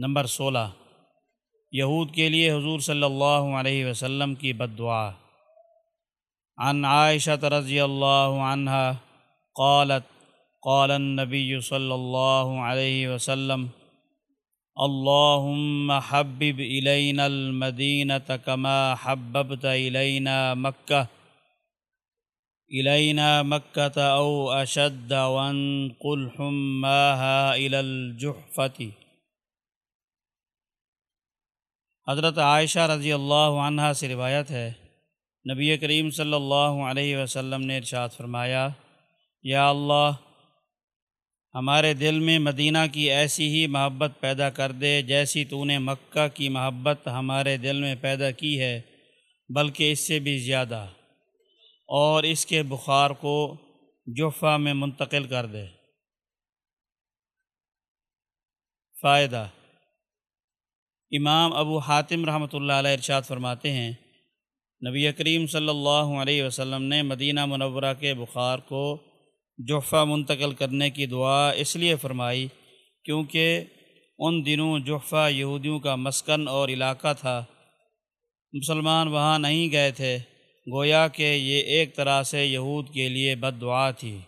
Number سولہ۔ یہود کے لیے حضور صلی اللہ علیہ وسلم کی بد دعا۔ عن عائشہ رضی اللہ عنہ قالت، قال النبی صلی اللہ علیہ وسلم، اللہم حبب الینا المدینة کما حببت الینا مکہ۔ الینا مکہ او اشد وانقل حماها الى الجحفة۔ حضرت عائشہ رضی اللہ عنہ سے روایت ہے، نبی کریم صلی اللہ علیہ وسلم نے ارشاد فرمایا، یا اللہ، ہمارے دل میں مدینہ کی ایسی ہی محبت پیدا کر دے جیسی تو نے مکہ کی محبت ہمارے دل میں پیدا کی ہے، بلکہ اس سے بھی زیادہ۔ اور اس کے بخار کو جفا میں منتقل کر دے۔ فائدہ امام ابو حاتم رحمۃ اللہ علیہ ارشاد فرماتے ہیں، نبی کریم صلی اللہ علیہ وسلم نے مدینہ منورہ کے بخار کو جحفہ منتقل کرنے کی دعا اس لیے فرمائی کیونکہ ان دنوں جحفہ یہودیوں کا مسکن اور علاقہ تھا۔ مسلمان وہاں نہیں گئے تھے، گویا کہ یہ ایک طرح سے یہود کے لیے بد دعا تھی۔